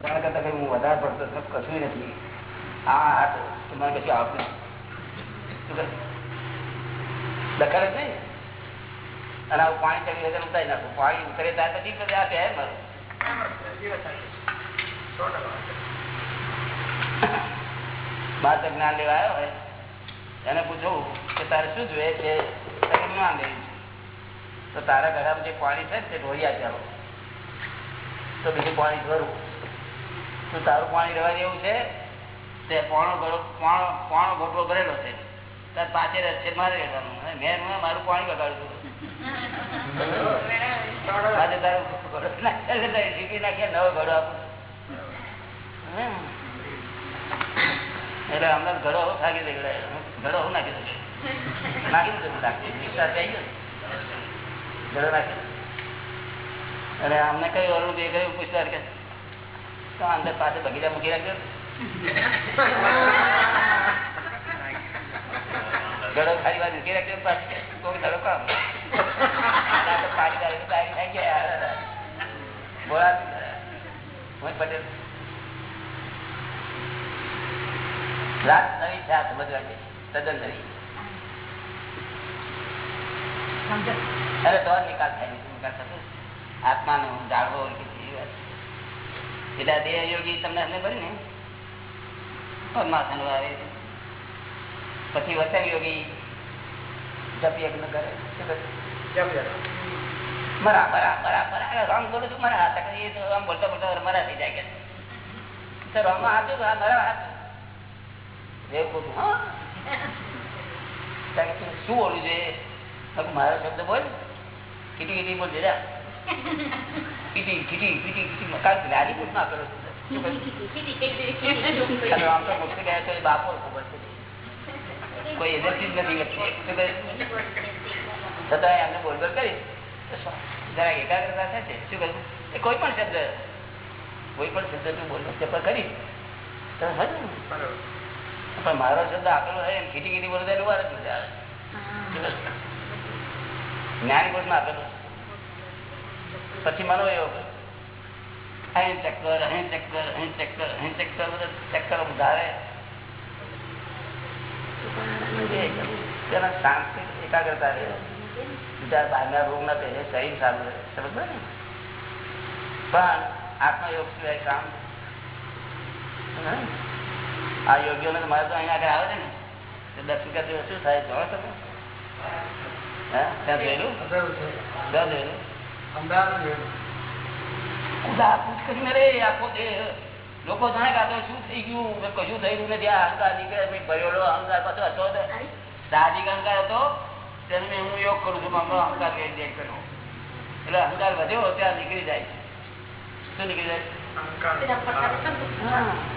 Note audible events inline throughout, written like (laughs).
કારણ કરતા કઈ હું વધારે પડતો કશું નથી. આ હાથ મને કશું આવતું દખલ જ નહીં અને આવું પાણી ચડી વગર ઉતારી નાખું. પાણી ઉતરે ત્યાં પછી આ ત્યાં મારું. માત્ર જ્ઞાન લેવા આવ્યો હોય. એને પૂછવું કે તારે શું જોઈએ છે? જ્ઞાન લેવું તો તારા ઘરમાં જે પાણી છે તે ઢોળિયા ચાલો તો બીજું પાણી ભરવું તો તારું પાણી રહેવા જેવું છે? તે પોણો પોણો ઘોટવો ભરેલો છે. તાર પાછળ છે મારે રહેવાનું. મેં મારું પાણી બગાડ્યું આજે (laughs) નાખ્યા ટીપી નાખ્યા, નવો એટલે અમને ઘડો થાકી દે ઘડો હું નાખી દઉં નાખી નાખી નાખી અને અમને કયું અરુણ બે કયું પૂછતા કે તો અંદર પાસે બગીચા મૂકી રાખજો ગળો ખાલી વાર મૂકી રાખજો કોઈ ઘડો કામ પાણી થઈ ગયા બોલા પટેલ રાત નવી છે આ સમજવાની તદ્દન નવી અરે તો નિકાલ થાય નિકાલ થતો આત્માનો જાળવો વાત એટલે આ દેહ યોગી તમને સમજ પડી ને. પરમાત્મા નું આવે પછી વચન યોગી જપ યજ્ઞ કરે? મરા મરા મરા મરા રામ બોલું છું મરા હતા એ તો આમ બોલતા બોલતા મરા થઈ જાય કે. તો રામમાં હાથું મરા હાથું. એવું બોલું હા? શું બોલવું જોઈએ મારો શબ્દ બોલ. કીટી કીટી બોલ દેજા કીટી કીટી કીટી કીટી બાપો કોઈ એજન્સી જ નથી લખતી શું કહ્યું? છતાં એમને બોલ બોલ કરી જરા એકાગ્રતા થશે શું કહ્યું એ કોઈ પણ શબ્દ કોઈ પણ શબ્દ તું બોલ જપ કરી તો પણ મારો શબ્દ આપેલો હોય એમ ખીટી ખીટી બોલતા એનું વાર જ મજા આવે જ્ઞાન કોર્સમાં આપેલો પછી મારો એવો અહીં ચક્કર અહીં ચક્કર અહીં ચક્કર અહીં ચક્કર બધા ચક્કર ઉધારે. તેના શાંતિ એકાગ્રતા રહે. બીજા બહારના રોગ ના પહેરે શરીર સારું રહે. સમજ ને? પણ આત્મયોગ સિવાય કામ. આ યોગ્ય ને મારે તો અહીંયા આગળ આવે છે ને? દર્શન કરતી શું થાય? જાણો તમે? હા? ત્યાં જોયેલું? ત્યાં જોયેલું કુદાકુદ કરીને રે આખો દેહ લોકો જાણે કે આ તો શું થઈ ગયું કે કશું થયું નથી. આ અહંકાર નીકળે મેં ભરેલો અહંકાર પાછો હતો સાહજિક અહંકાર હતો તેને મેં હું યોગ કરું છું મારો અહંકાર કરી દે કર્યો એટલે અહંકાર વધ્યો ત્યાં નીકળી જાય શું નીકળી જાય?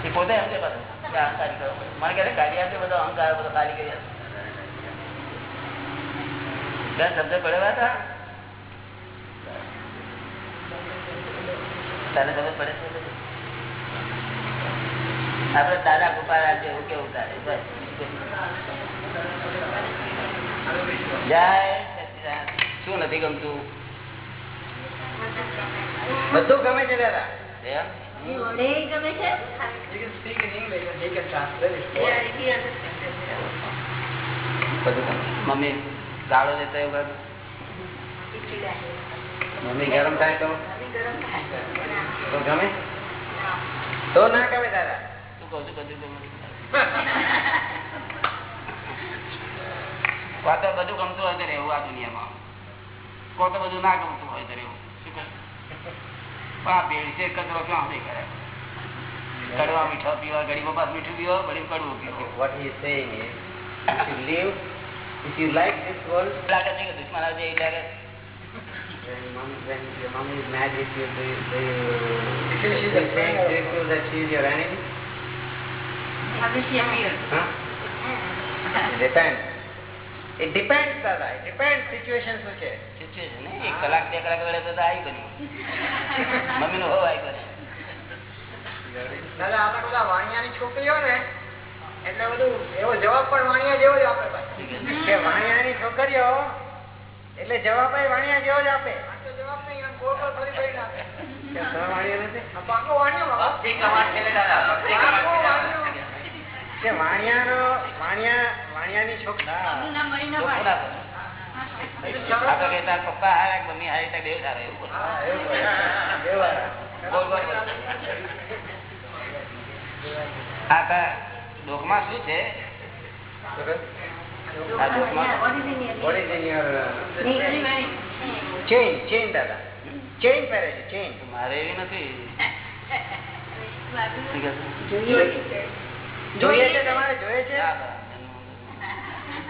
છે? એ પોતે એમ છે પાછું અહંકાર કરો. મને કહે કાઢી આપે બધો અહંકાર બધો ખાલી કરી આપે ત્યાં શબ્દ પડેલા હતા? તને ખબર પડે છે આપડે દાદા ગોપાલ એવું કેવું તારે? બસ જય શું નથી ગમતું? બધું ગમે છે દાદા. ગમે છે. મમ્મી ગાળો લેતો એવું મમ્મી ગરમ થાય તો? તો ગમે? તો ના ગમે દાદા. શું બધું ગમે કો તો બધું ગમતું હોય તો રહેવું આ દુનિયામાં. કો બધું ના ગમતું હોય તો રહેવું. શું કહે? પણ આ ભેળસે કચરો ક્યાં નહીં કરે? કડવા મીઠા પીવા ગરીબો પાસે મીઠું પીવા ગરીબ કડવું પીવા. You like લાગે છે કે દુશ્મન આવે છે એ લાગે. When your mom is mad with you do you, do you, do you you feel that she is your enemy huh? it depends it depends દાદા it depends situation શું છે સિચ્યુએશન ને એક કલાક બે કલાક વડે તો આવી બની મમ્મી નું હોવ આવી બને દાદા આપણે બધા વાણિયાની છોકરીઓ ને એટલે બધું એવો જવાબ પણ વાણિયા જેવો જ આપે પાછો. કે વાણિયાની છોકરીઓ એટલે જવાબ વાણિયા જેવો જ આપે. જવાબ નહીં ગોળ ગોળ ફરી આપે. શું છે? આ uh,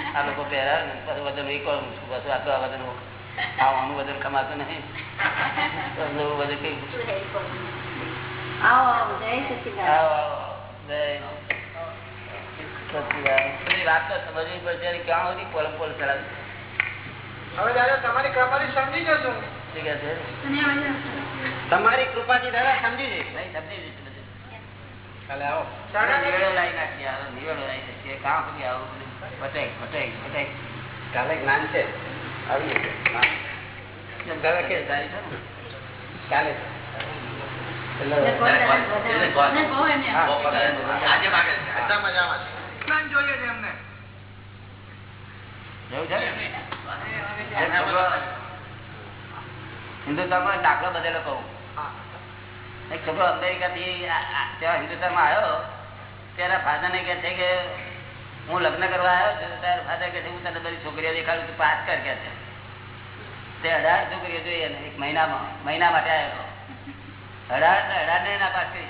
આ લોકો પહેરા ને પછી વજન પાછું આટલું આ વજન આવાનું વજન કમાતું નહીં તો વજન કઈ આવો આવો જય સચિદાન આવો, આવો. જય વાત. તો સમજવી પડશે ક્યાં સુધી પોલમ પોલ ચલાવી? હવે દાદા તમારી કૃપાથી સમજી જશું તમારી કૃપાથી દાદા સમજી જઈશ. નહીં સમજી જઈશું કાલે આવો. નિવેડો લાવી નાખીએ નિવેડો લાવી નાખીએ. કાં સુધી આવું? બધું વટાઈ વટાઈ વટાઈ કાલે જ્ઞાન છે. આવી. દાદા કે? કાલે. બધા. મજામાં છે. જ્ઞાન જોઈએ છે એમને. છે હિન્દુસ્તાનમાં દાખલો બધેલો કહું એક છોકરો અમેરિકા થી ત્યાં હિન્દુસ્તાનમાં આવ્યો. ત્યારે ફાધર ને કે છે કે હું લગ્ન કરવા આવ્યો છું ત્યારે ફાધર કે છે હું તને બધી છોકરીઓ દેખાડું તું પાસ કર કે છે. તે અઢાર છોકરીઓ જોઈએ ને એક મહિનામાં મહિના માટે આવ્યો. અઢાર ને અઢાર ને ના પાસ કરી.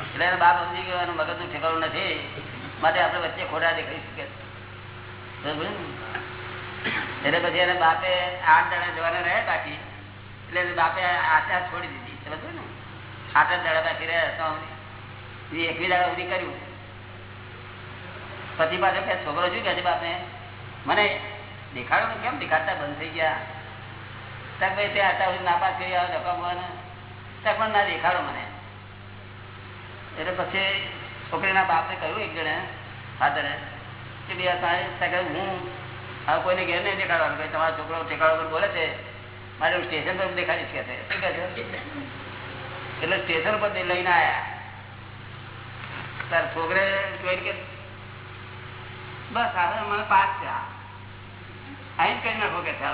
એટલે એનો બાપ સમજી ગયો, એનું મગજનું ઠેકાણું નથી. માટે આપણે વચ્ચે ખોટા દેખાઈ શકે. એટલે પછી એને બાપે આઠ દાડા જવાના રહે બાકી. એટલે બાપે આશા છોડી દીધી. સમજો ને? આઠ જ દાડા બાકી રહ્યા તો એકવી દાડા સુધી કર્યું. પછી પાછો કે છોકરો શું કહે છે બાપને? મને દેખાડો ને કેમ? દેખાડતા બંધ થઈ ગયા. તક ભાઈ તે આટલા સુધી નાપાસ કરી આવો તક પણ ના દેખાડો મને. એટલે પછી છોકરીના બાપને કહ્યું, એક જણે, ફાધરે, કે બે તારે હું હવે કોઈને ઘેર નહીં દેખાડવાનું, કે તમારો છોકરો ઠેકાડો પર બોલે છે, મારે સ્ટેશન પર દેખાડીશ કે શું કહે એટલે સ્ટેશન પર લઈને આવ્યા તાર છોકરે જોઈને કે, બસ, હવે મને પાસ છે અહીં જ કરી નાખો કે છે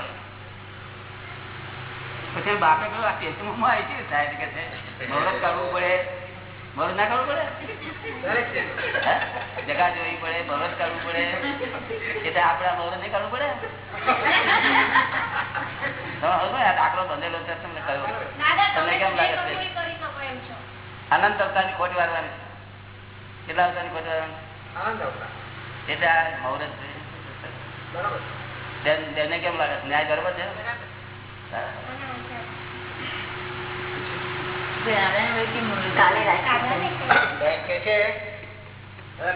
પછી બાપે કહ્યું, આ સ્ટેશનમાં આવી ગયું થાય કે છે મહેનત કરવું પડે. મુહૂર્ત ના કરવું પડે? જગા જોવી પડે મુહૂર્ત કરવું પડે. એટલે આપણે મુહૂર્ત નહીં કરવું પડે? દાખલો બંધેલો છે તમને કહ્યું તમને કેમ લાગે છે? અનંત અવતારની ખોટ વારવાની. કેટલા અવતારની ખોટ વારવાની? એટલે આ મુહૂર્ત છે. બરાબર. કેમ લાગે છે? ન્યાય બરોબર. છે હા. કાલે રાખી બેન કે છે હવે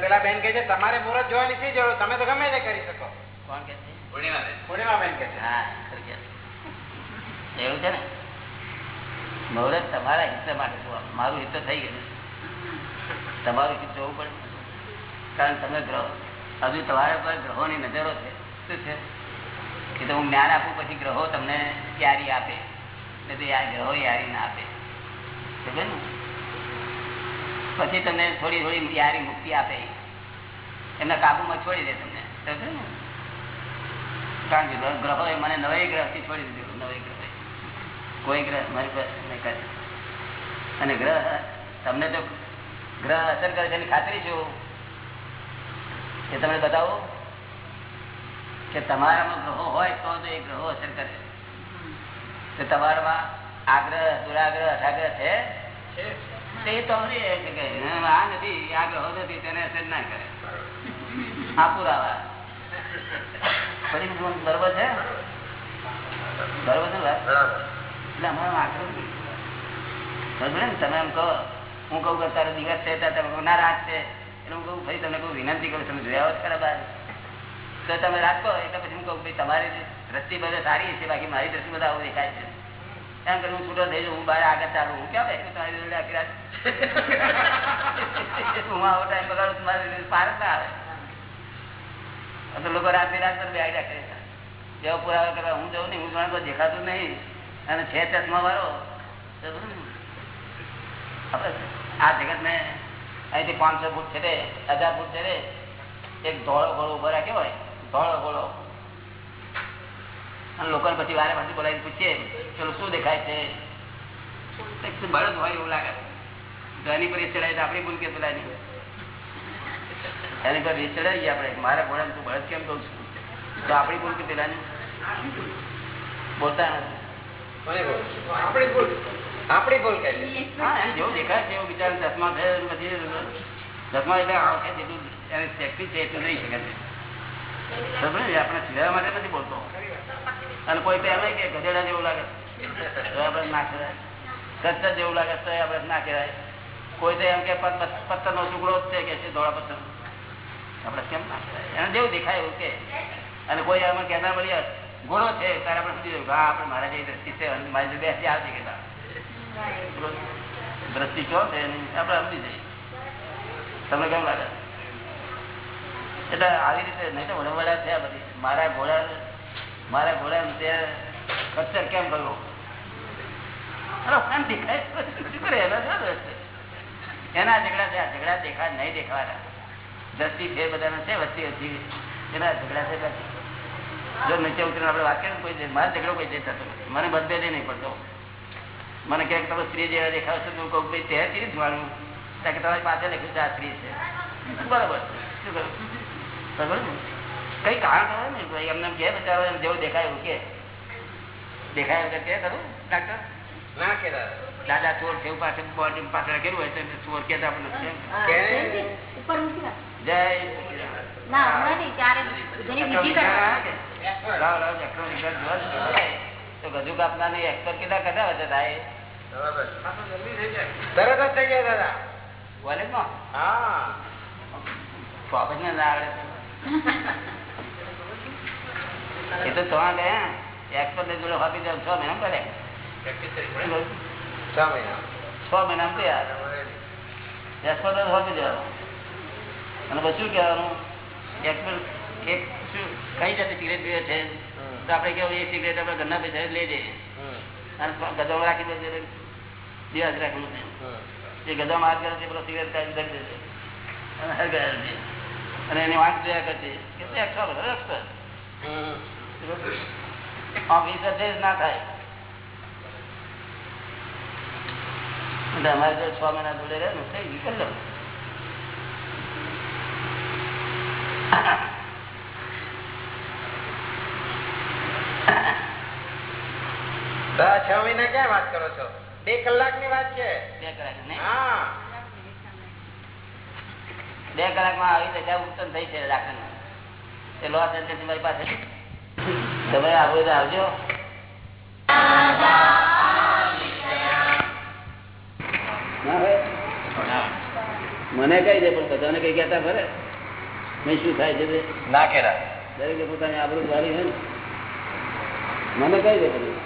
પેલા બેન કે છે તમારે મુહૂર્ત જોવાની શી જરૂર? તમે તો ગમે તે કરી શકો. કોણ કે છે? પૂર્ણિમા બેન. કે છે. હા એવું છે ને? મુહૂર્ત તમારા હિસ્સા માટે મારું હિત થઈ ગયું. તમારું હિત જોવું પડે. કારણ તમે ગ્રહો. હજુ તમારા પર ગ્રહોની નજરો છે. શું છે? કે તો હું જ્ઞાન આપું પછી ગ્રહો તમને યારી આપે. ને તો યાર ગ્રહો યારી ના આપે. પછી તમને થોડી થોડી યારી મુક્તિ આપે. એમના કાબુમાં છોડી દે તમને. કારણ કે ગ્રહો એ મને નવે ગ્રહથી છોડી દીધું. નવે ગ્રહ કોઈ ગ્રહ મારી પાસે કરે. અને ગ્રહ તમને તો ગ્રહ અસર કરે છે એની ખાતરી છું એ તમને બતાવો? કે તમારામાં ગ્રહો હોય તો એ ગ્રહો અસર કરે. તમારામાં આગ્રહ દુરાગ્રહ અઠાગ્રહ છે? તે તો આ નથી આગ્રહ ગ્રહો નથી તેને અસર ના કરે. આ પુરાવા. ફરી બરોબર છે? બરોબર છે ને એટલે અમારો આગ્રહ બરોબર ને તમે એમ કહો હું કહું કે તારો દિવસ છે તમે કહો ના રાત છે એટલે હું કહું ભાઈ તમને કહું વિનંતી કરું તમે જોયા હોત ખરા બાર. તો તમે રાખો એટલે પછી હું કહું ભાઈ તમારી દ્રષ્ટિ બધા સારી છે બાકી મારી દ્રષ્ટિ બધા આવું દેખાય છે. એમ કે હું છૂટો થઈ જાઉં હું બહાર આગળ ચાલુ, હું ક્યાં બેઠું? તમારી હું આવો ટાઈમ બગાડું જોડે પાર ના આવે. તો લોકો રાતની રાત પર બેસી રાખે જેવો પુરાવો કરવા હું જઉં નહીં હું જાણે કોઈ દેખાતું નહીં, અને છે ચશ્મા વાળો, તો આ જગત ને અહીંથી પાંચસો ફૂટ છે તે હજાર ફૂટ છે તે એક ધોળો ઘોડો ઊભો રાખ્યો હોય, ધોળો ઘોડો અને લોકો પછી વારે પાછી બોલાવીને પૂછીએ ચલો શું દેખાય છે? બળદ હોય એવું લાગે. તો પર ચડાય તો આપણી ભૂલ કે પેલા એની એની પર રીત ચડાવીએ આપણે. મારા ઘોડા તું બળદ કેમ કહું છું? તો આપણી ભૂલ કે પેલાની બોલતા નથી. આપણી ભૂલ. આપણી ભૂલ કરી હા એમ જેવું દેખાય છે એવું બિચારો ચશ્મા છે પછી ચશ્મા એટલે આંખે જેટલું એને શક્તિ છે એટલું નહીં શકે છે. આપણે માટે નથી બોલતો. અને કોઈ તો એમ કે ગધેડા જેવું લાગે તો આપણે ના કહેવાય. કચ્છર જેવું લાગે તો આપણે ના કહેવાય. કોઈ તો એમ કે પથ્થર નો ટુકડો જ છે કે છે ધોળા પથ્થર આપણે કેમ ના કહેવાય? એને જેવું દેખાય એવું કે. અને કોઈ અમે કહેતા મળીએ, ઘોડો છે ત્યારે આપણે સમજી જવું હા, આપણે મારા જેવી દ્રષ્ટિ છે મારી જોડે બેસી આવતી કે દ્રષ્ટિ છો છે આપણે સમજી જઈએ. તમને કેમ લાગે? એટલે આવી રીતે નહીં તો વડવડા થયા બધી. મારા ઘોડા મારા ઘોડા કેમ કર્યો અરે કેમ દેખાય શું કરે, એના શું દોષ છે? એના ઝઘડા છે, આ ઝઘડા દેખા, નહીં દેખાવાના. દ્રષ્ટિ ફેર બધાના છે વચ્ચે વચ્ચે એના ઝઘડા છે જો નીચે ઉતરીને આપણે વાક્ય કોઈ ઝઘડો કોઈ દે થતો. મને બધે નહીં પડતો. મને ક્યાંક તમે સ્ત્રી જેવા દેખાવ છો, તું કહું ભાઈ તે સ્ત્રી જ કે તમારી પાસે લખ્યું છે, આ સ્ત્રી છે. બરાબર. શું કરું? બરાબર ને કઈ કારણ ને? ભાઈ એમને કે બચારો એમ જેવું દેખાય એવું કે. દેખાય એવું કે ખરું ડાક્ટર ના કે દાદા ચોર છે પાસે બોડી પાસે રાખેલું હોય તો ચોર મૂકી રાખ. જય ના ગજુ કાપનારની expert કેટલા કેટલા વચ્ચે થાય. બરાબર. તરત જ થઈ ગયા દાદા. કોલેજમાં? હા. પ્રોફેશનલ ના આવડે. (laughs) એ તો તમારે એક્સપર્ટ ને જોડે આપી દે છ મહિના કરે. છ મહિના. છ મહિના તૈયાર એક્સપર્ટ આપી દેવાનું અને પછી શું કહેવાનું? એક્સપર્ટ એક શું કઈ જાતે સિગરેટ પીવે છે? તો આપણે કેવું એ સિગરેટ આપણે ઘરના પૈસા લઈ જઈએ. અને ગદો રાખી દે દિવસ રાખવું. એ ગદામાં હાથ કરે છે પેલો સિગરેટ કાઢી દે છે. અને એની વાંચ જોયા કરશે કે એક્સપર્ટ expert, ના થાય. અમારે જો છ મહિના જોડે રહે થઈ ગયું લો છ મહિના ક્યાં વાત કરો છો? બે કલાકની વાત છે? બે કલાક હા. બે કલાકમાં આવી દશા ઉત્પન્ન થઈ છે તે લોસ એન્જલ્સ મારી પાસે તમે આવો તો આવજો. મને કઈ દે પણ બધાને કઈ કહેતા ભરે મેં શું થાય છે ના કેરા દરેકે પોતાની આબરૂ વાળી હોય ને. મને કઈ દે બધું.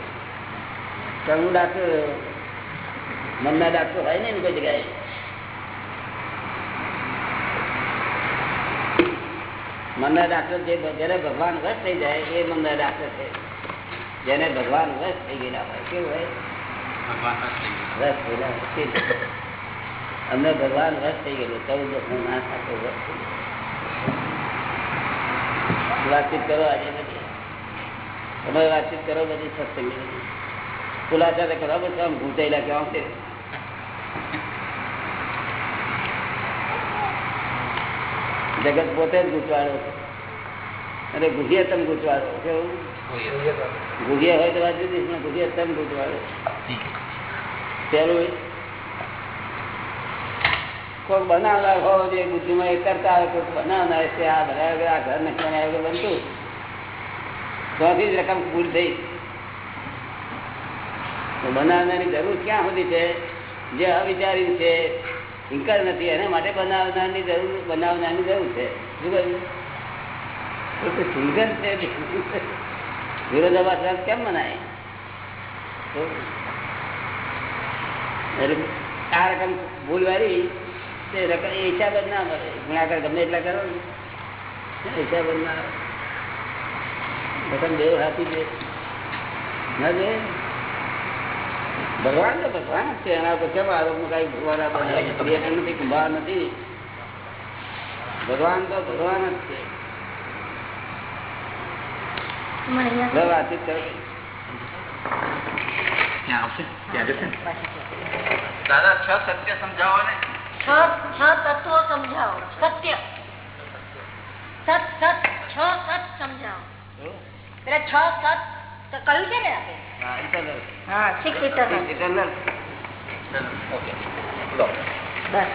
હું ડાક્ટર મનના ડાક્ટર હોય ને એની કોઈ જગ્યાએ. મનના ડાક્ટર જે જેને ભગવાન વશ થઈ જાય એ મનના ડાક્ટર છે. જેને ભગવાન વશ થઈ ગયેલા હોય કેવું હોય. અમને ભગવાન વશ થઈ ગયેલું ચૌદ દસનો ના થતો વશ વાતચીત કરો આજે નથી તમે વાતચીત કરો બધી સત્સંગ ખુલાસા કરો પછી આમ ઘૂંટાયેલા કેવા છે જગત પોતે જ ગુચવાડો અને ગુજિયતમ ગૂંચવાડો કેવું? ગુજિયા હોય તો વાત જુદી પણ ગુહિયતમ ગુચવાડો પેલું કોઈ બનાવનાર હોવો જોઈએ બુદ્ધિમાં એ કરતા હોય કોઈ બનાવનાર છે આ ભરાયો આ ઘર નથી બનાવ્યો બનતું. ત્યાંથી જ રકમ પૂર થઈ. બનાવનારની જરૂર ક્યાં સુધી છે? જે અવિચારી છે ઇન્કાર નથી, એના માટે બનાવનારની જરૂર બનાવનારની જરૂર છે. શું કહ્યું? તો છે કેમ મનાય? આ રકમ ભૂલ વાળી તે રકમ હિસાબ જ ના મળે. ગુણાકાર ગમે એટલા કરો ને. હિસાબ જ ના. રકમ દેવ હાથી દે ના ભગવાન તો ભગવાન જ છે એના પર કેમ આરોપ કઈ ભગવાન આ બને? ક્રિએટર નથી કુંભાર નથી. ભગવાન તો ભગવાન જ છે. મને અહીંયા લો, વાતચીત કરો. દાદા છ સત્ય સમજાવો ને. છ છ તત્વો સમજાવો. સત્ય. સત સત છ સત સમજાવો. શું? પેલા છ સત તો કહ્યું છે ને આપણે હા, સિક્સ ઇટરનલ. ઓકે બસ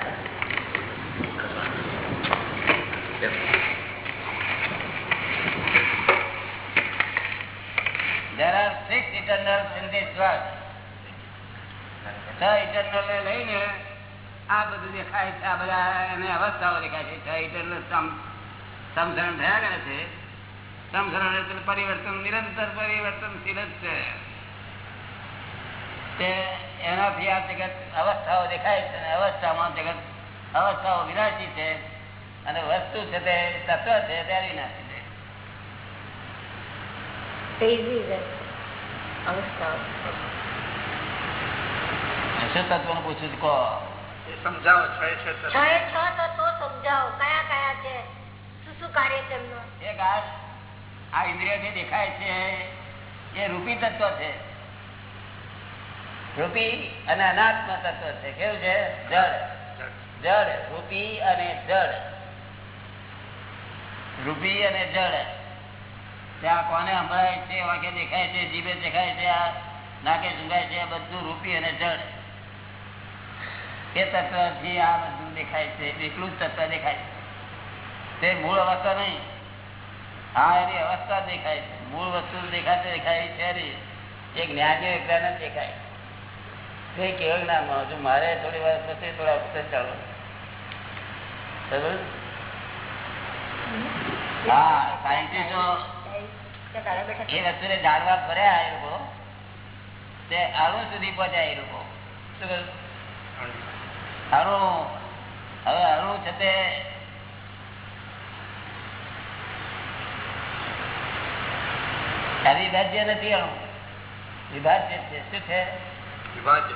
There are six eternals in this world. છ eternal ને લઈને આ બધું દેખાય છે આ બધા એને અવસ્થાઓ દેખાય છે. છ eternal સમજણ થયા કરે છે. સમસરણ એટલે પરિવર્તન નિરંતર પરિવર્તનશીલ જ છે. તે એનાથી આ જગત અવસ્થાઓ દેખાય છે અને અવસ્થામાં જગત અવસ્થાઓ વિનાશી છે અને વસ્તુ છે તે તત્વ છે તે નાખી છે. પૂછું કહો? સમજાવો છ છ તત્વો. કયા કયા છે? શું શું કાર્ય તેમનું એક આ ઇન્દ્રિય જે દેખાય છે, એ રૂપી તત્વ છે. રૂપી અને અનાત્મ તત્વ છે. કેવું છે? જડ જડ રૂપી અને જડ રૂપી અને જડ ત્યાં કોને સંભળાય છે, વાંકે દેખાય છે, જીભે દેખાય છે, આ નાકે સુંગાય છે બધું રૂપી અને જડ એ તત્વથી આ બધું દેખાય છે એટલું જ તત્વ દેખાય છે. તે મૂળ અવસ્થા નહીં. હા એની અવસ્થા દેખાય છે. મૂળ વસ્તુ દેખાતી દેખાય છે એ જ્ઞાનીઓ એકલા ન દેખાય. તે કેવું જ્ઞાનમાં હજુ મારે થોડી વાર પછી થોડા વખત ચાલો. હા સાયન્ટિસ્ટો એ વસ્તુને જાણવા ભર્યા એ લોકો. તે અણુ સુધી પહોંચ્યા એ લોકો. શું કહ્યું? અણુ હવે અણુ છે તે અવિભાજ્ય નથી વિભાજ્ય છે. શું છે? વિભાજ્ય.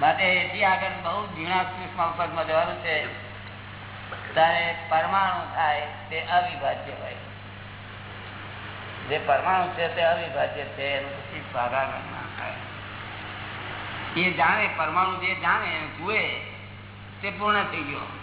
માટે એથી આગળ બહુ ઝીણા સૂક્ષ્મ પદમાં જવાનું છે. ત્યારે પરમાણુ થાય તે અવિભાજ્ય હોય. જે પરમાણુ છે તે અવિભાજ્ય છે એનું પછી ભાગાકાર ના થાય. એ જાણે પરમાણુ જે જાણે જુએ તે પૂર્ણ થઈ ગયો એ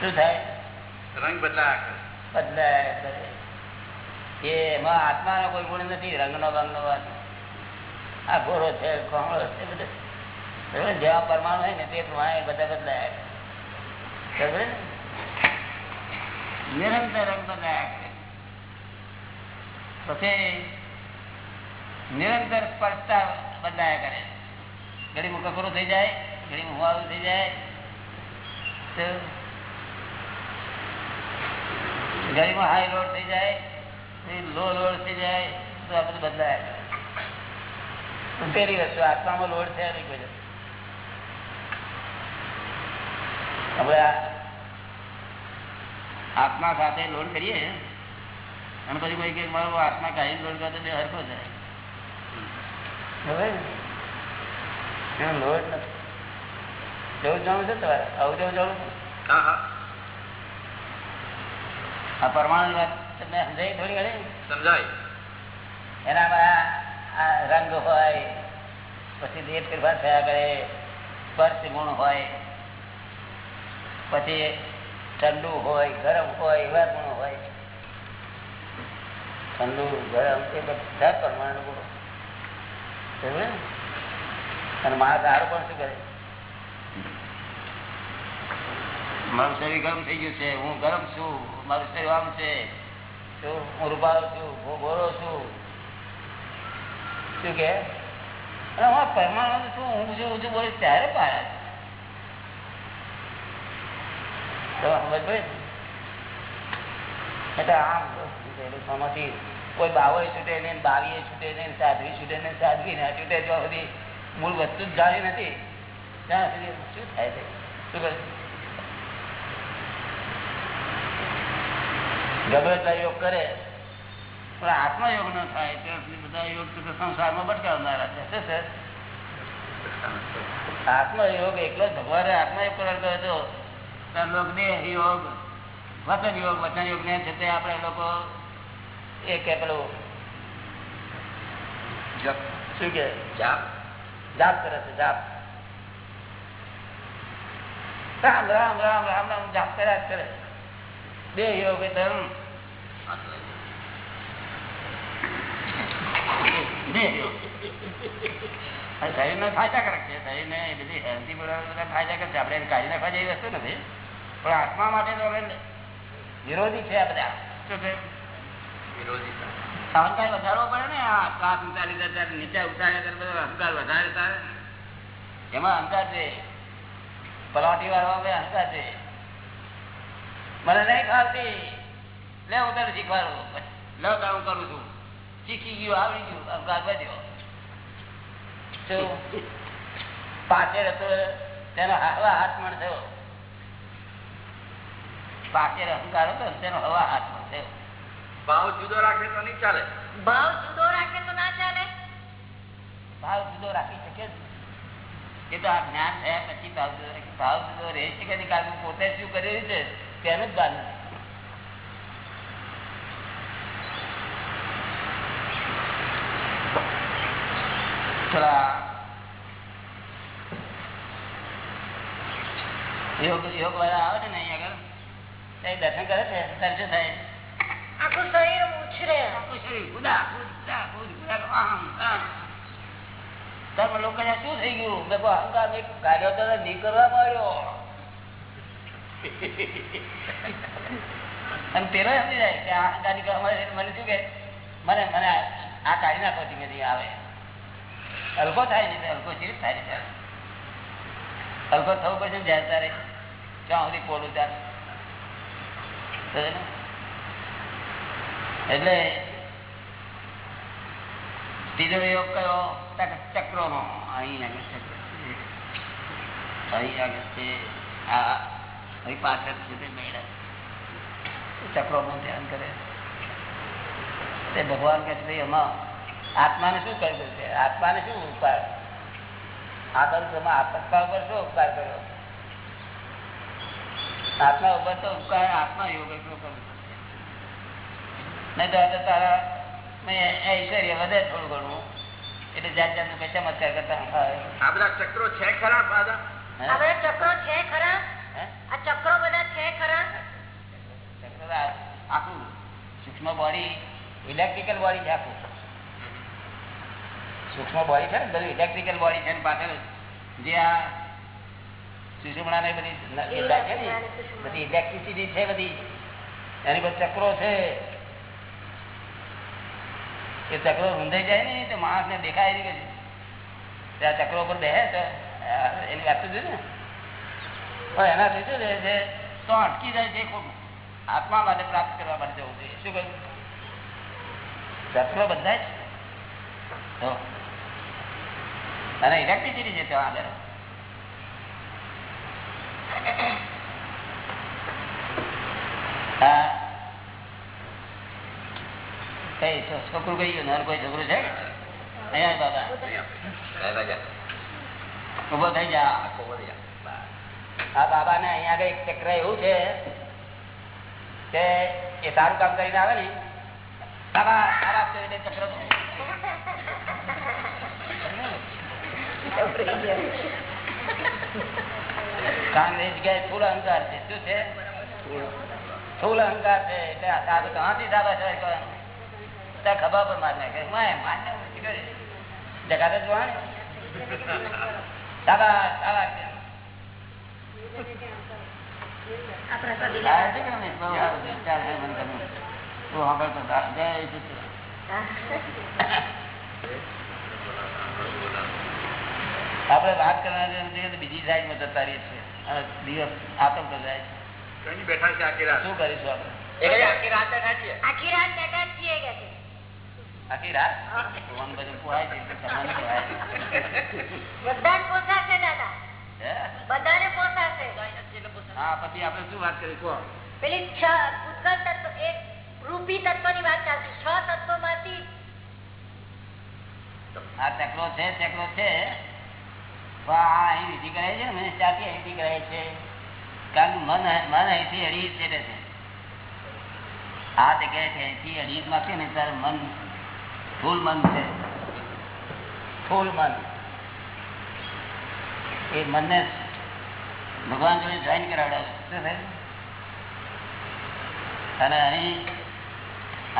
શું થાય? રંગ બદલાયા બદલાયા કરે એ એમાં આત્માનો કોઈ ગુણ નથી રંગનો બંગનો આ ગોરો છે કોમળો છે બધું? જેવા પરમાણુ હોય ને તે પ્રમાણે બધા બદલાયા. કરે. નિરંતર રંગ બદલાયા કરે પછી નિરંતર સ્પર્શતા બદલાયા કરે. ઘડીમાં કકરો થઈ જાય ઘડીમાં હુવાળું થઈ જાય. તો હાઈ લોડ થઈ જાય લો લોડ થઈ જાય, તો આ બધું બદલાય. પેલી વસ્તુ, આત્મામાં લોડ થયા નહીં કોઈ. આપણે આત્મા સાથે લોડ કરીએ અને પછી કોઈ કે મારો આત્મા કાઢી લોડ કરતો બે હરખો જાય હવે લોડ નથી. જવું જવું છે તમારે? આવું જવું જવું? હા હા. આ પરમાણુ વાત તમને સમજાય થોડી ઘણી? સમજાય. એનામાં આ રંગ હોય પછી દેહ ફેરફાર થયા કરે સ્પર્શ ગુણ હોય પછી ઠંડુ હોય ગરમ હોય એવા ગુણો હોય. ઠંડુ ગરમ એ બધા પરમાણુ ગુણો. ને? અને મારા દારૂ પણ શું કરે? મારું શરીર ગરમ થઈ ગયું છે, હું ગરમ છું, મારું શરીર આમ છે હું રૂપાળો છું, હું ગોરો છું. શું કે? કોઈ બાવોય છૂટે નહીં બાવીએ છૂટે નહીં સાધવી છૂટે નહીં સાધવી ના છૂટે ત્યાં સુધી મૂળ વસ્તુ જ જાણી નથી. ત્યાં સુધી શું થાય છે? શું કરે ગમે યોગ કરે. પણ આત્મયોગ ન થાય ત્યાં સુધી બધા યોગ તો સંસારમાં ભટકાવનારા છે. છે? આત્મયોગ એકલો ભગવાને આત્મયોગ કરાવતો હતો ત્યાં લોક યોગ વચન યોગ વચન યોગ ને છે તે આપણે લોકો એ કે પેલું શું કે? જાપ. જાપ કરે છે જાપ. રામ રામ રામ રામ રામ જાપ કર્યા જ કરે. બે યોગ એ હમ, બે યોગ ફાયદાકારક છે. શરીરને એ બધી હેલ્ધી બધા ફાયદાકારક છે. આપણે કાઢી નાખવા જેવી વસ્તુ નથી. પણ આત્મા માટે તો હવે વિરોધી છે આ બધા. શું છે? વિરોધી અહંકાર વધારવો પડે ને? આ શ્વાસ ઉતારી નીચે ઉતારે ત્યારે અહંકાર વધારે તારે એમાં અહંકાર છે. પલાટી વાળો હવે અહંકાર છે. મને નહીં ખાવતી લે હું તને લે તો હું કરું છું. શીખી ગયું આવડી ગયું અહંકાર વધ્યો શું પાછળ હતો તેનો હવા હાથમણ થયો. પાછળ અહંકાર હતો ને તેનો હવા હાથમણ થયો. ભાવ જુદો રાખે તો નહીં ચાલે. ભાવ જુદો રાખે તો ના ચાલે? ભાવ જુદો રાખી શકે એ તો આ જ્ઞાન થયા પછી ભાવ જુદો રાખી. ભાવ જુદો રહે છે કે કારણ કે પોતે શું કરી છે તેનું જ ભાન નથી પેલા યોગ યોગ વાળા આવે છે ને અહીંયા આગળ? દર્શન કરે છે? દર્શન શું થાય? આખું શરીર ઉછરે. આખું શરીર ગુદા, ગુદા, ગુદ, ગુદા, આમ, આમ. તમે લોકો શું થઈ ગયું? મેં અહંકાર એક કાર્યો તો નહીં કરવા માંડ્યો અને પેલો સમજી જાય કે આ અહંકાર કરવા મને શું કે? મને મને આ કાઢી નાખો ધીમે ધીમે આવે. હલકો થાય નહીં હલકો ચીજ થાય છે હલકો થવું પડશે જાય તારે ક્યાં સુધી પોલું ત્યારે એટલે ત્રીજો યોગ કયો? ચક્રો નો અહીં આગળ ચક્ર. અહીં આગળ છે. આ અહીં પાછળ છે ચક્રો નું ધ્યાન કરે. તે ભગવાન કે છે, ભાઈ એમાં આત્માને શું કર્યું છે? આત્માને શું ઉપકાર? આગળ તમે આત્મા ઉપર શું ઉપકાર કર્યો? આત્મા ઉપર તો ઉપકાર આત્મા યોગ એટલો કરવો નહીં તો આ તારા ઐશ્વર્ય વધે થોડું ઘણું. એટલે જાત જાતનું કઈ ચમત્કાર કરતા. આ બધા ચક્રો છે ખરા દાદા આ બધા ચક્રો છે ખરા? આ ચક્રો બધા છે ખરા? ચક્રો આખું સૂક્ષ્મ બોડી ઇલેક્ટ્રિકલ બોડી છે આખું. સૂક્ષ્મ બોડી છે ને બધું ઇલેક્ટ્રિકલ બોડી છે પાછળ જે આ સુષુમણા ને બધી છે ને બધી ઇલેક્ટ્રિસિટી છે બધી. એની પર ચક્રો છે. એ ચક્રો રૂંધાઈ જાય ને તો માણસ ને દેખાય નહીં ત્યાં ચક્રો પર બેસે તો એની વાત તો ને. પણ એનાથી શું રહે છે? તો અટકી જાય છે આત્મા માટે પ્રાપ્ત કરવા માટે જવું જોઈએ. શું કહ્યું? ચક્રો બધા જ અને ઇલેક્ટ્રિસિટી છે ત્યાં આગળ છોકરું કઈ ગયું? કોઈ છોકરું છે? અહીંયા બાબા થઈ જા. આ બાબા ને અહીંયા આગળ એક ચક્ર એવું છે કે એ સારું કામ કરીને આવે ને, બાબા ચક્ર કારણ જગ્યાએ ફૂલ અહંકાર છે. શું છે? ફૂલ અહંકાર છે એટલે આ સાધુ કહાથી સાબા છે ત્યાં ખભા પર માર નાખે. માય માન્ય જગા તો જોવા સાબા સાબા આપણા કદી આ છે કે નહીં? બહુ સારું છે. ચાલ, જય મને ગમ્યું. તું સાંભળતો થા. જય સચિદાનંદ. આપણે વાત તો બીજી સાઈડમાં જતા રહીએ છીએ. અને દિવસ આતંક જાય છે. બેઠા છે આખી રાત. શું કરીશું આપણે? આખી રાત બેઠા છીએ. આખી રાત બેઠા છીએ કે છે. આખી રાત? ભગવાન બધું પોહાય છે એટલે પોહાય બધાને પોસાશે દાદા. બધાને પોસાશે. હા પછી આપણે શું વાત કરી કહો. પેલી છ ઉત્કલ તત્વ એક રૂપી તત્વની વાત ચાલશે. છ તત્વમાંથી આ ચક્રો છે ચક્રો છે. અહીં વિધિ કરે છે ને ત્યાંથી અહીંથી કરે છે. કારણ કે મન મન અહીંથી અઢી છે આ જગ્યાએ છે અહીંથી અઢી માં ને ત્યારે મન ફૂલ મન છે. ફૂલ મન. એ મનને ભગવાન જોડે જોઈન કરાવડાવે શું થાય? અને અહીં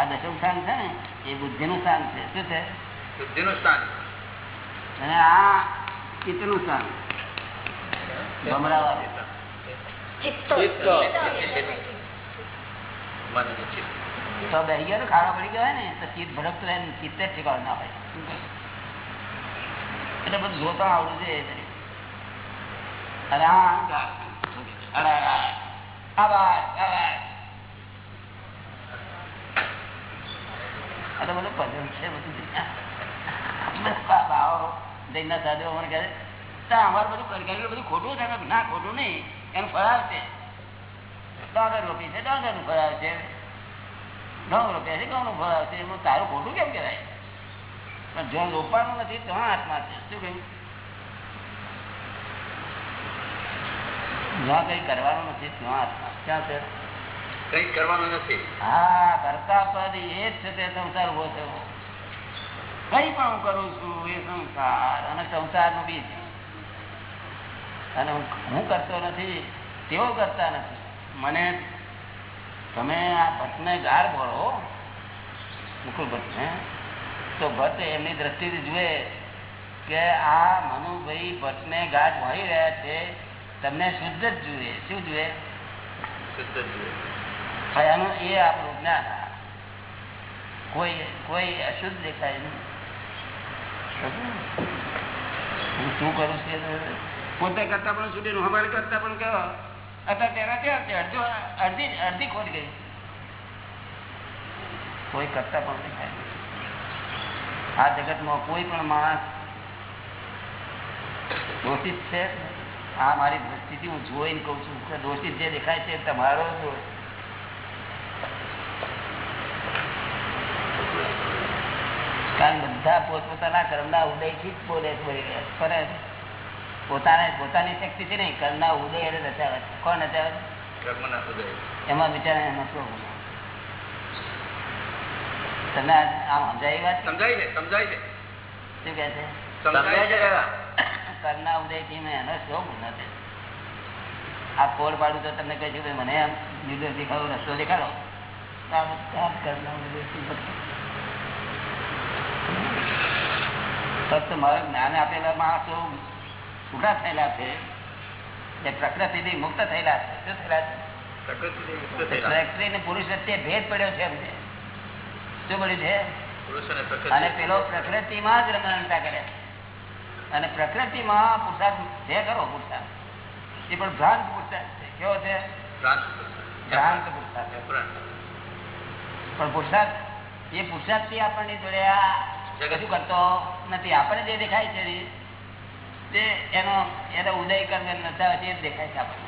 આ દશમ સ્થાન છે ને એ બુદ્ધિનું સ્થાન છે. શું છે? બુદ્ધિનું સ્થાન. અને આ ચિત્તનું સ્થાન ભમરાવાળું. ચિત્તો. મન અને ચિત્ત. તો બેસી ગયો ખાડો પડી ગયો ને તો ચિત્ત ભડકતું રહે ને ચિત્તે જ ઠેકાણું ના હોય. એટલે બધું જોતા આવડું છે અરે આ આવાજ આવાજ આ તો બધું છે બધું. બસ બાબા આવો. જૈનના સાધુ મને કહે અમારું બધું કરેલું બધું ખોટું છે. ના ખોટું નહીં. એનું ફળ છે ડોલર રોપી છે ડોલરનું ફળ છે ઘઉં રોપ્યા છે ઘઉંનું ફળ છે એમાં તારું ખોટું કેમ કહેવાય? પણ જો રોપવાનું નથી તો આત્મા છે. શું કહ્યું? જ્યાં કઈ કરવાનું નથી ત્યાં આત્મા ક્યાં છે? કઈ કરવાનું નથી. હા કરતા પદ એ જ છે તે સંસાર ઊભો થયો. કઈ પણ હું કરું છું એ સંસાર અને સંસારનું બીજ. અને હું કરતો નથી તેઓ કરતા નથી. મને તમે આ ભટ્ટને ગાર બોલો મુકુલ ભટ્ટને તો ભટ્ટ એમની દ્રષ્ટિથી જુએ કે આ મનુભાઈ ભટ્ટને ગાઢ ભણી રહ્યા છે તમને શુદ્ધ જ જુએ. શું જુએ? શુદ્ધ જુએ. એનું એ આપણું જ્ઞાન કોઈ કોઈ અશુદ્ધ દેખાય નહીં. શું કરું છું પોતે કરતા પણ છૂટી હમારે કરતા પણ કેવો અત્યારે અડધો, અડધી અડધી ખોટ ગઈ. કોઈ કરતા પણ નહીં. આ જગતમાં કોઈ પણ માણસ દોષિત છે આ મારી દ્રષ્ટિથી હું જોઈને કઉ છું, કે દોષિત જે દેખાય છે તમારો દોષ કારણ કે બધા પોતપોતાના કર્મના ઉદયથી જ બોલે બોલી રહ્યા છે. પોતાને પોતાની શક્તિથી નહીં કર્મના ઉદય એને રચાવે કોણ રચાવે કર્મના ઉદય. એમાં બિચારા એમાં શું આ- આમ સમજાય વાત? સમજાય છે સમજાય છે. શું સમજાય મેં એનો શું ગુનો છે? આ કોડ પાડું તો તમને કહે કે મને આમ નિર્દોષ દેખાડો રસ્તો દેખાડો. આ બધા. ફક્ત મારું જ્ઞાન આપેલા માણસો છૂટા થયેલા છે. એ પ્રકૃતિથી મુક્ત થયેલા છે. શું થયેલા છે? પ્રકૃતિ અને પુરુષ વચ્ચે ભેદ પડ્યો છે એમને શું પડ્યું છે? અને પેલો પ્રકૃતિમાં જ રમણતા કરે અને પ્રકૃતિમાં પુરુષાર્થ એ પણ ભ્રાંત પુરુષાર્થ છે. કેવો છે? ભ્રાંત પુરુષાર્થ. પણ પુરુષાર્થ એ આપણને જોડે આ કશું કરતો? નથી, આપણને જે દેખાય છે તે એનો એનો ઉદય કર્મ નતા એ દેખાય છે આપણને.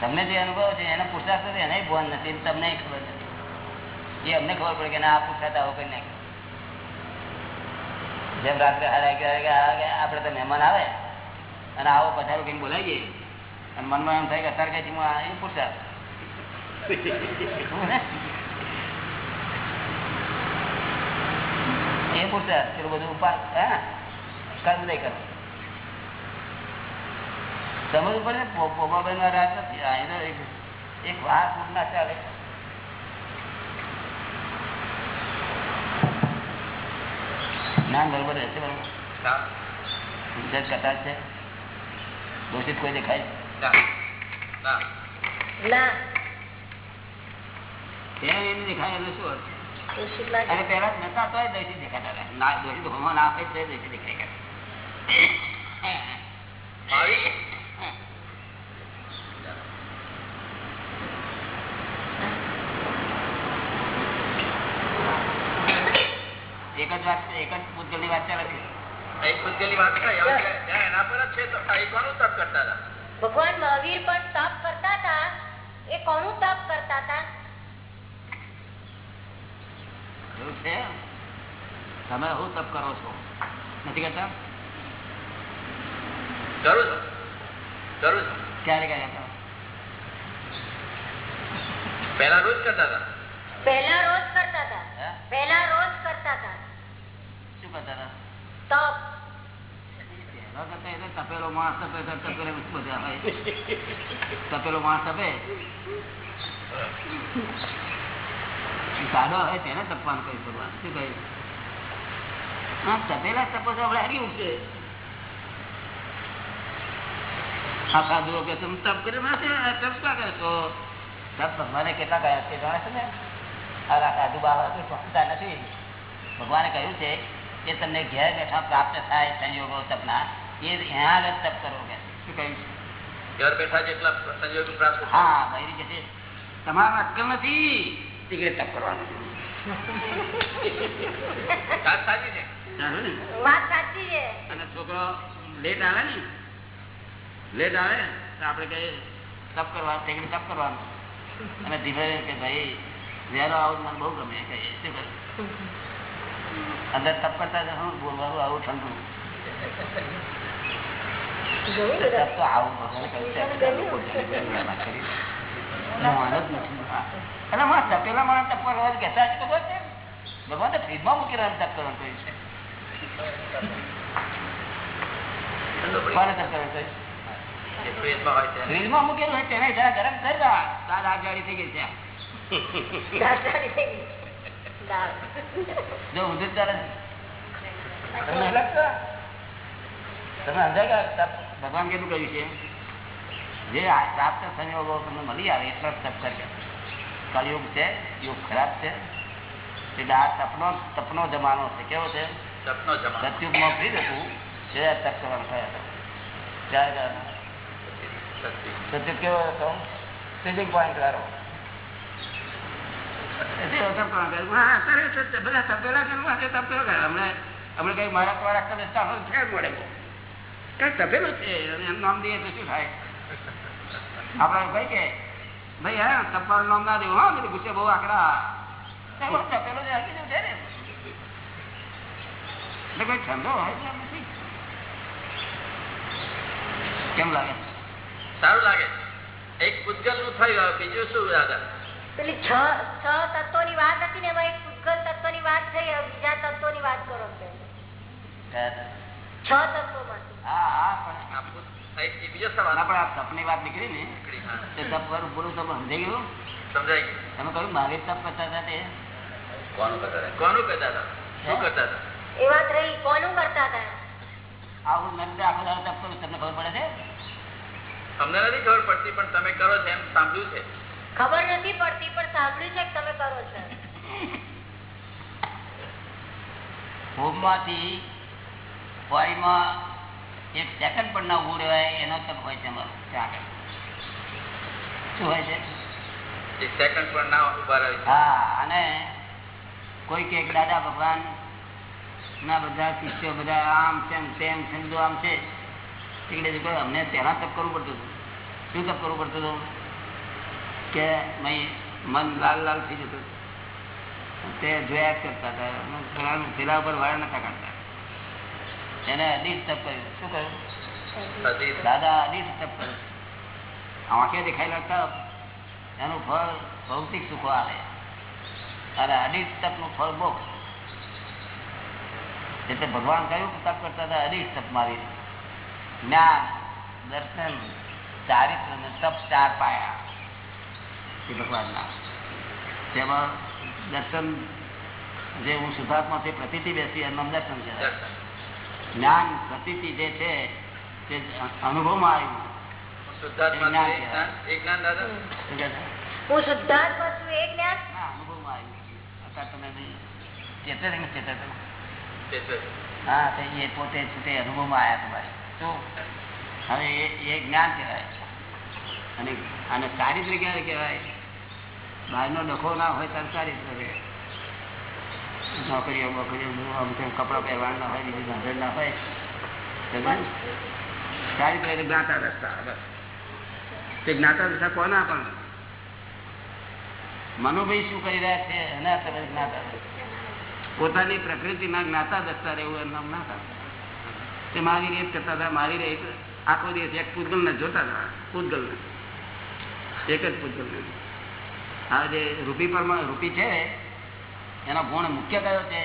તમને જે અનુભવ છે, એનો નથી, એને ભાન નથી તમને ખબર નથી. એ અમને ખબર પડે કે ના, આ પુરુષાર્થ આવો કરી નાખ્યો જેમ રાત્રે આપણે તો મહેમાન આવે અને આવો પધારો કઈ બોલાવીએ. અને મનમાં એમ થાય કે, અત્યારે કઈ હું એ પૂરતા પેલું બધું હા? કર્મ નહીં કરવું સમજ પડે ને પોપાબેન ના રાત નથી. એનો એક એક વાર ફૂટ ના ચાલે. ના બરોબર રહેશે બરોબર. ના જજ છે. દોષિત કોઈ દેખાય? ના. દેખાય એટલે શું અર્થ? દોષિત લાગે. અને પેલા નતા તોય દોષિત દેખાતા હતા ના દોષિત હોમો ના આપે તો દોષિત દેખાય કરે બાવીસ એક જ વાત એક જ પૂતગલની વાત ચાલે છે એક બુદ્ધિની વાત કરી હવે ત્યાં- ત્યાં એના પર જ છે તો આ એ કોનું તપ કરતા હતા ભગવાન મહાવીર પણ તપ કરતા હતા એ કોનું તપ કરતા હતા એવું છે તમે હું તપ કરો છો નથી કરતા કરું છું કરું છું ક્યારે ક્યારે કરતા પહેલા રોજ કરતા હતા પહેલા રોજ કરતા હતા હે? પહેલા રોજ કરતા હતા શું કરતા હતા તપ પહેલા કરતા એટલે તપેલો માણસ તપે તો તપેલો બધા હોય તપેલો માણસ તપે સાદો હોય તેને તપવાનું કઈ ભગવાન? શું કહ્યું હા તપેલા તપો તો આપણે હારી ઉઠશે આ સાધુઓ કે તમે તપ કરી તપ ક્યાં કરે છો. તપ ભગવાને કેટલા કયા છે જાણે છે ને? આ સાધુ બાબા તો સમજતા નથી. ભગવાને કહ્યું છે કે તમને ઘેર બેઠા પ્રાપ્ત થાય સંયોગો તપના. એ ત્યાં આગળ તપ કરો કે શું કહ્યું? ઘર બેઠા જેટલા સંયોગ પ્રાપ્ત હા બૈરી કે તમારા અક્કલ નથી. તીકડે તપ કરવાનું. (laughs) વાત સાચી છે. સારું ને? વાત સાચી છે. અને છોકરો લેટ આવે ને? લેટ આવે તો આપડે કઈ તપ કરવાનું સિગરેટ તપ કરવાનું. અને ધીમે કે ભાઈ વેરો આવું મને બહુ ગમે. કહીએ શું કરે? અંદર તપ કરતા હું બોલવાનું આવું ઠંડુ. તો આવું ભગવાને કહ્યું છે કરી. જ. અને માણસ તપેલા માણસ તપ કરવા કહેતા હશે ભગવાન છે ભગવાન તો ફ્રીજમાં મૂકી રહ્યા તપ કરવાનું કહ્યું છે? જે મૂકેલું હોય કરી થઈ ગઈ છે. જો તમે ભગવાન કેટલું કહ્યું છે જે પ્રાપ્ત સંયોગો તમને મળી આવે એટલા જ તપ કરજો કલયુગ છે યુગ ખરાબ છે. એટલે આ તપનો તપનો જમાનો છે. કેવો છે? તપનો જમાનો. સતયુગમાં ફ્રી હતું. તે તપ કરવાનું થયા હતા. ત્યારે સતયુગ કેવો હતો? પોઈન્ટ વાળો. આપડે કઈ કે ભાઈ હા તપવાનું નામ ના દેવું હા ગુસ્સે બહુ આકરા. ને કેમ લાગે? સારું લાગે. એક પૂતગલનું થયું બીજું શું દાદા પેલી છ છ તત્વોની વાત હતી ને એમાં એક પૂતગલ તત્વની વાત થઈ હવે તત્વો વાત કરો કે છ તત્વોમાંથી. હા હા પણ બીજો સવાલ. આપણે આ તપની વાત નીકળી ને તે તપ વાળું પૂરું તપ સમજાઈ ગયું? સમજાય ગયું. તમે કહ્યું મહાવીર તપ કરતા હતા તે. કોનું કરતા હતા? કોનું કરતા હતા? શું કરતા હતા? એ વાત રહી કોનું કરતા હતા? આવું નંદ આખો દાડો તપ કરું તમને ખબર પડે છે? અમને નથી ખબર પડતી પણ તમે કરો છો એમ સાંભળ્યું છે. ખબર નથી પડતી પણ સાંભળ્યું છે કે તમે કરો છો? ભોગમાંથી વાયુમાં એક સેકન્ડ પણ ના ઉભું રહેવાય એનો તક હોય છે અમારો ત્યાં શું હોય છે? એક સેકન્ડ પણ ના ઊભા રહે હા અને કોઈ કે દાદા ભગવાન ના બધા શિષ્યો બધા આમ તેમ છે ને બધું આમ છે. અમને પહેલા તપ કરવું પડતું હતું. શું તપ કરવું પડતું હતું? કે મન લાલ લાલ થઈ જતું તે જોયા જ કરતા હતા. પેલા- પેલા ઉપર વાળ નતા કાઢતા. એને અદીત કર્યું. શું કર્યું? દાદા અદીત તપ કર્યું. આંખે દેખાયેલા તપ એનું ફળ ભૌતિક સુખો આવે અને અદીત તપનું ફળ મોક્ષ એટલે ભગવાન કયું તપ કરતા હતા અદીત તપ મારી. જ્ઞાન દર્શન ચારિત્ર ને તપ ચાર પાયા. એ ભગવાનના. તેમાં દર્શન જે હું સુધાર્થમાં તે પ્રતિથી બેસી એનું નામ દર્શન છે દર્શન. જ્ઞાન પ્રતિ જે છે તે અનુભવમાં આવ્યું? હું શુદ્ધાત્મા છું? એ જ્ઞાન? અનુભવમાં આવ્યું અત્યારે તમે નહીં ચેતે છે ને ચેતે તો? તે છે. હા તો એ પોતે છે તે અનુભવમાં આવ્યા તમારે. હવે એ- એ જ્ઞાન કહેવાય. અને અને ચારિત્ર ક્યારે કહેવાય? બહારનો ડખો ના હોય ત્યારે ચારિત્ર રહે નોકરીઓ બોકરીઓ આમ તેમ કપડાં પહેરવાના ના હોય, બીજું ધંધો ના હોય. સારી પહેરી જ્ઞાતા રસ્તા બસ. તે જ્ઞાતા રસ્તા કોના પણ? મનોભાઈ શું કરી રહ્યા છે? એના તમે જ્ઞાતા પોતાની પ્રકૃતિમાં જ્ઞાતા દસતા રહેવું એનું નામ જ્ઞાતા તે મારી રેત કરતા હતા, મારી રેત આખો દિવસ એક પૂતગલ ને જોતા હતા. પૂતગલ એક જ પૂતગલ આ જે રૂપી પરમા રૂપી છે એનો ગુણ મુખ્ય કયો છે?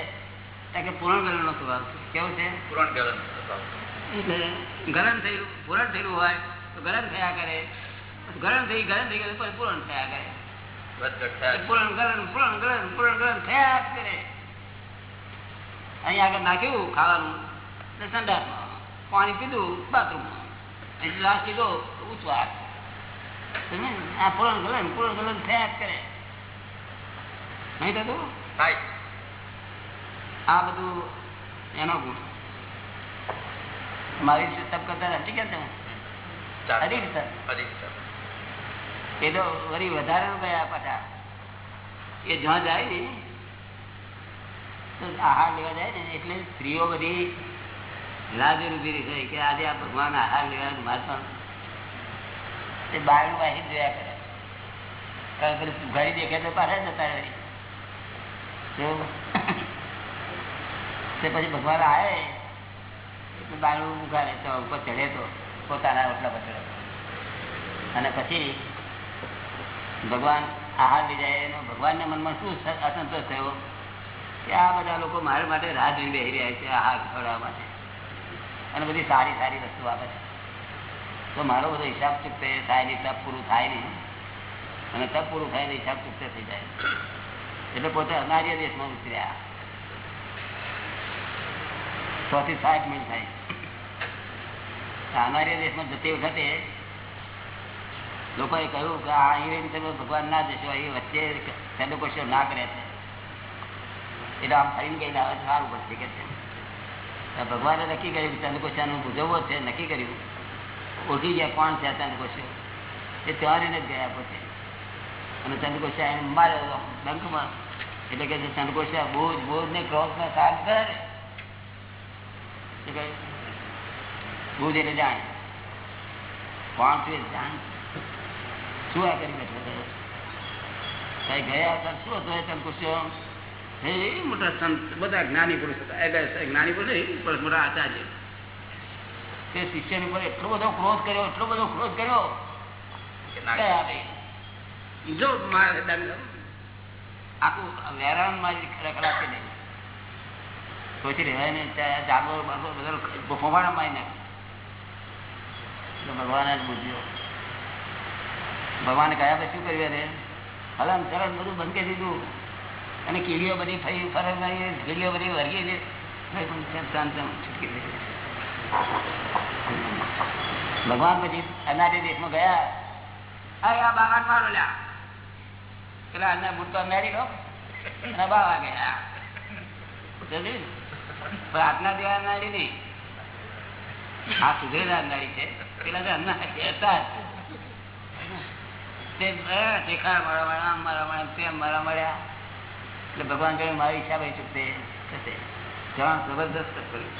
કે પૂર્ણ નો સ્વભાવ કેવું છે? પૂરણ ગલન એટલે ગરમ થયેલું પૂરણ થયેલું હોય તો ગરમ થયા કરે. ગરમ થઈ ગરમ થઈ ગયું પછી પૂરણ થયા કરે. પૂરણ ગલન પૂરણ ગલન પૂરણ થયા જ કરે. અહીંયા આગળ નાખ્યું ખાવાનું. સંડાસમાં પાણી પીધું બાથરૂમમાં. એટલે લાસ્ટ લીધો ઊંચું હાથ આ પૂરણ ગલન પૂરણ ગલન થયા જ કરે. નહીં થતું? થાય આ બધું એનો ગુણ. મારી તપ કરતા નથી ચાલે. એ તો વળી વધારે ગયા પાછા એ જ્યાં જાય ને તો આહાર લેવા જાય ને એટલે સ્ત્રીઓ બધી લાજર ઊભી રહી કે આજે આ ભગવાન આહાર લેવા મહાત્મા એ બારણું વાહી જોયા કરે. કારણ કે પેલું ઘડી દેખે તો પાછા જતા રહે. તે પછી ભગવાન આવે એટલે બારણું ઉગાડે તો ઉપર ચડે તો પોતાના રોટલા પર અને પછી ભગવાન આહાર લઈ જાય એનો ભગવાનના મનમાં શું અસંતોષ થયો? કે આ બધા લોકો મારા માટે રાહ જોઈ બેસી રહ્યા છે આહાર ખવડાવવા માટે. અને બધી સારી સારી વસ્તુ આપે છે. તો મારો બધો હિસાબ ચૂકતે, થાય નહીં તપ પૂરું થાય નહીં. અને તપ પૂરું થાય ને હિસાબ ચૂકતે થઈ જાય. એટલે પોતે અનાર્ય દેશમાં ઉતર્યા. સો થી સાઠ મિનિટ થાય. અનાર્ય દેશમાં જતી વખતે લોકોએ કહ્યું કે આ અહીં તમે ભગવાન ના જશો એ વચ્ચે ચંદ્રકોશો ના કરે છે. એટલે આમ ફરીને ગયેલા આવે સારું પડશે કે છે. ભગવાને નક્કી કર્યું ચંદ્રકોશાનું ભૂજવવો છે, નક્કી કર્યું. ઓળખી ગયા, કોણ છે ચંદ્રકોશો એ ત્યાં રહીને જ ગયા પોતે. અને ચંદ્રકોશા એને માર્યો ડંકમાં એટલે કે ચંદ્રકોશા બોજ બોજ ને ક્રોસ ને સાફ કરે. બોજ એટલે જાણ. કોણ છે જાણ? શું આ કરી બેઠો કઈ ગયા હતા? શું હતો એ હે મોટા સંત બધા જ્ઞાની પુરુષ હતા. એટલે જ્ઞાની પુરુષ મોટા આચાર્ય. તે શિષ્યની પર એટલો બધો ક્રોધ કર્યો એટલો બધો ક્રોધ કર્યો. ના. જો મારે દંડ આખું મારી ખડખડાટ કરી દઈ પછી રહેવાય ને જાગો, બાગો, બધા ફોફાણા મારી નાખે જ બુદ્ધિઓ ભગવાને કયા પછી શું કર્યું એને હલન ચલન બધું બંધ કરી દીધું. અને કીડીઓ બધી ફરી, ફરે નહીં કીડીઓ બધી વર્ગી છૂટકી ભગવાન પછી અનારી દેશમાં ગયા. બાગાન મારો લ્યા પેલા અન્ના મૂર્તો મેરી લો અને બાવા ગયા આજના દેવા નાડી નહીં. આ સુધરેલા નાડી છે. પેલા હતા તે અ, દેખાડ મારા મળ્યા એટલે ભગવાન કહે મારી હિસાબે ચૂકતે. થશે જવાન જબરદસ્ત કર્યું.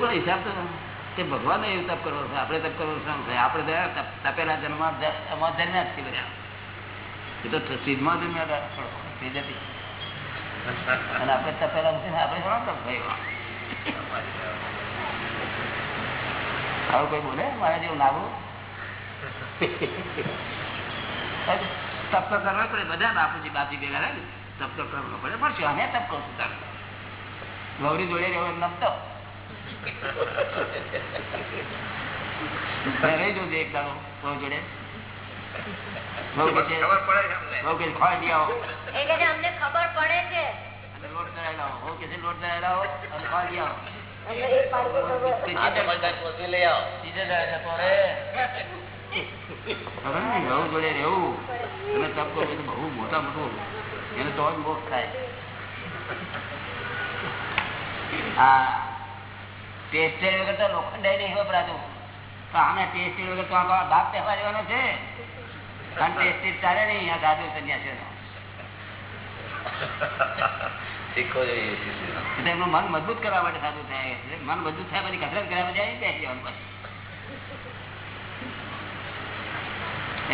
પણ હિસાબ તો. તે ભગવાન એવું તપ કરવો છે? આપણે તપ કરવું શું થાય આપણે તપેલા જન્મ અમારા ધર્મ્યા જ બધા એ તો સીધમાં હતા થોડો, અને આપણે તપેલા આપણે થોડા તપ થયો આવું કોઈ બોલે? મારા જેવું લાગુ? તપ તો કરવો પડે. બધા બાપુજી બાપી ભેગા રહે ને. તપ તો કરવો પડે. પણ શું અમે તપ કરું છું તારે. ગૌરી જોડે રહેવો એમ નમતો મેં જોજે એક દાડો બહુ જોડે. બહુ મોટા મોટું એને તો જ મોક્ષ થાય. હા ટેસ્ટેડ વગર તો લોખંડ નહીં વપરાતું તો આને ટેસ્ટેડ વગર તો આપણો ભાગ તહેવાર દેવાનો છે. કારણ ટેસ્ટેડ ચાલે નહીં આ સાધુ સંન્યાસીઓનો. એમનું મન મજબૂત કરવા માટે સાધુ થાય. મન મજબૂત થાય પછી કસરત કરવા જાય બેસી જવાનું પછી.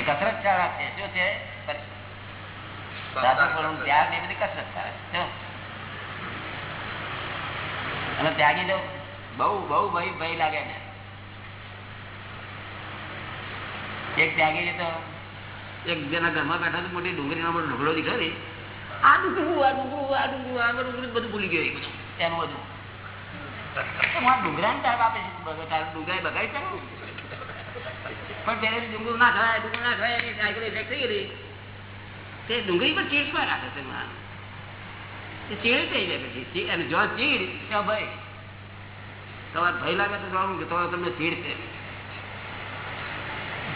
કસરત સારા છે. શું છે? સાધુ ત્યાગ એ બધી કસરત સારા છે. અને ત્યાગી તો બહુ બહુ ભય ભય લાગે ને. એક ત્યાગી છે તો એક જેના ઘરમાં બેઠા તો મોટી ડુંગળી નો ઢગલો દીખ્યો ને. આ ડુંગળું આ ડુંગળું આ ડુંગળું આ ડુંગળું બધું ભૂલી ગયો એનું બધું. ડુંગરા ને ડુંગરાને આપે છે. બગાડી પણ પહેલેથી ડુંગળું ના ખવાય ડુંગળું ના ખવાય તે ડુંગળી પર ચીડમાં રાખે છે ચીડ થઈ જાય પછી. અને ચીડ, ત્યાં ભય. તમારે ભય લાગે તો જાણવું કે તમારે તમને ચીડ છે.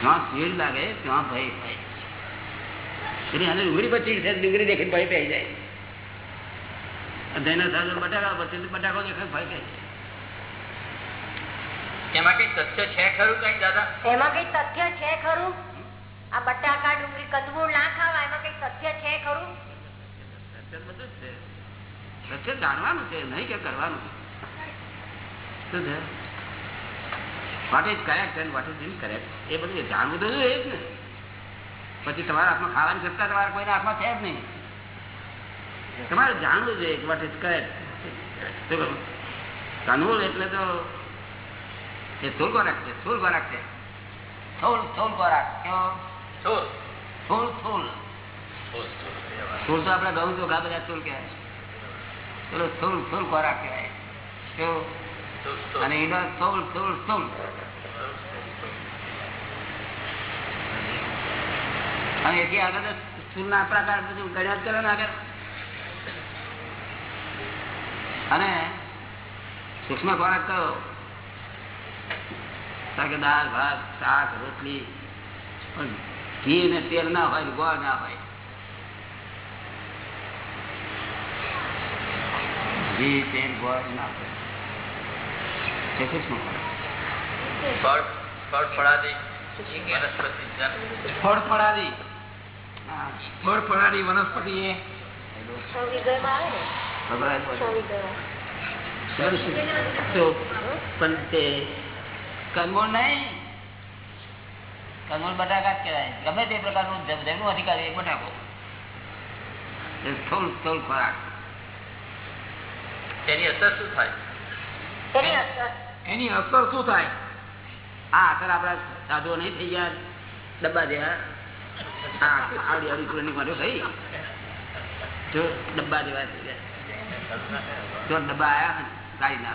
જ્યાં ચીડ લાગે ત્યાં ભય થાય. એટલે આને ડુંગળી પર ચીડ છે ડુંગળી દેખીને ભય પડી જાય. જઈને સાધુ બટાકા પછી બટાકો દેખાય ભય પડી એમાં કઈ તથ્ય છે ખરું કઈ દાદા? એમાં કઈ તથ્ય છે ખરું? આ બટાકા ડુંગળી કંદમૂળ ના ખાવા એમાં કઈ તથ્ય છે ખરું? સત્ય બધું જ છે. સત્ય જાણવાનું છે નહીં કે કરવાનું શું છે? What is correct and what is incorrect એ બધું જાણવું તો એ જ ને. પછી તમારા હાથમાં ખાવાની સત્તા તમારા કોઈના હાથમાં છે જ નહીં. તમારે જાણવું જોઈએ વોટ ઇઝ કરેક્ટ કનવોલ એટલે તો એ સ્થૂળ ખોરાક છે સ્થૂળ ખોરાક છે. થોલ થોલ ખોરાક. કેવો? સ્થૂળ સ્થૂળ, સ્થૂળ. સ્થૂળ તો આપણે ઘઉં ચોખા બધા સ્થૂળ કહેવાય. ચલો થોલ સ્થૂળ ખોરાક કહેવાય. કેવું? અને ઈંડો સોલ સોલ સોલ અને એથી આગળ તો પ્રકાર બધું ગણ્યા જ કરે ને આગળ. અને સૂક્ષ્મ ખોરાક કયો કારણ કે દાળ, ભાત, શાક, રોટલી, પણ ઘી ને તેલ ના હોય ગોળ ના હોય. ઘી, તેલ, ગોળ ના હોય. તે સૂક્ષ્મ ખોરાક ફળ ફળ ફળાદી વનસ્પતિ જન ફળ ફળાદી હા. ફળ ફળાદી વનસ્પતિ એ સંવિધાનમાં આવે ને ખબર સંવિધાન તો પણ તે કંદમૂળ નહીં કંદમૂળ બટાકા જ કહેવાય ગમે તે પ્રકારનું જમ- જમનું અધિકાર એ બટાકો એ સ્થૂળ સ્થૂળ ખોરાક તેની અસર શું થાય એની અસર શું થાય? આ અસર આપણા સાધુઓ નહીં થઈ ગયા. ડબ્બા જેવા આવડી આવડી કિલોની માર્યો ખાઈ જો, ડબ્બા જેવા થઈ ગયા. જો, ડબ્બા આયા ગાડીના.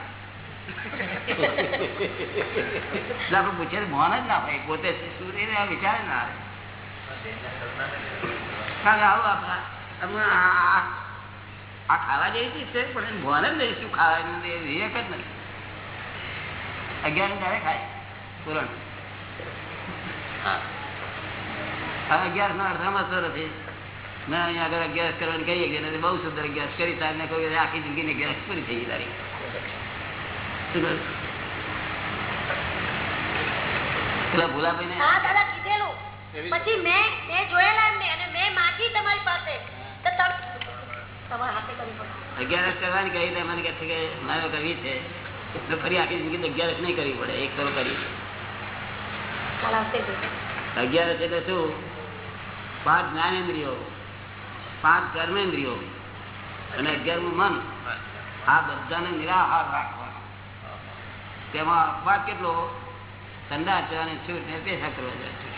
ના આપણે પૂછે મોન જ ના ભાઈ પોતે શું આ ના આવે. આ- ખાવા જેવી છે, પણ એને જ નહીં, શું ખાવાનું વિવેક જ નથી. અગિયાર ત્યારે ખાય પૂરણ અગિયાર ના અડધામાં સર મેં અહીંયા આગળ અગિયાર કરવાની કહીએ કે નથી બહુ સુંદર અગિયાર. કરી તારને કહ્યું આખી જિંદગીની અગિયાર પૂરી થઈ ગઈ તારી. પેલા ભૂલાભાઈ ને હા દાદા કીધેલું. પછી મેં મેં જોયેલા એમને અને મેં માંગી તમારી પાસે. તો તમ- તમારા હાથે કરવી પડે અગિયારસ કરવાની કહી મને કહે છે કે મારે કરવી છે. તો ફરી આખી જિંદગી અગિયારસ નહીં કરવી પડે એક કરો. કરી. અગિયારસ એટલે શું? પાંચ જ્ઞાનેન્દ્રિયો પાંચ કર્મેન્દ્રિયો અને અગિયારમું મન. આ બધાને નિરાહાર રાખવા. તેમાં અપવાદ કેટલો? ઠંડા અને છૂટ ને પેશા કરવા જાય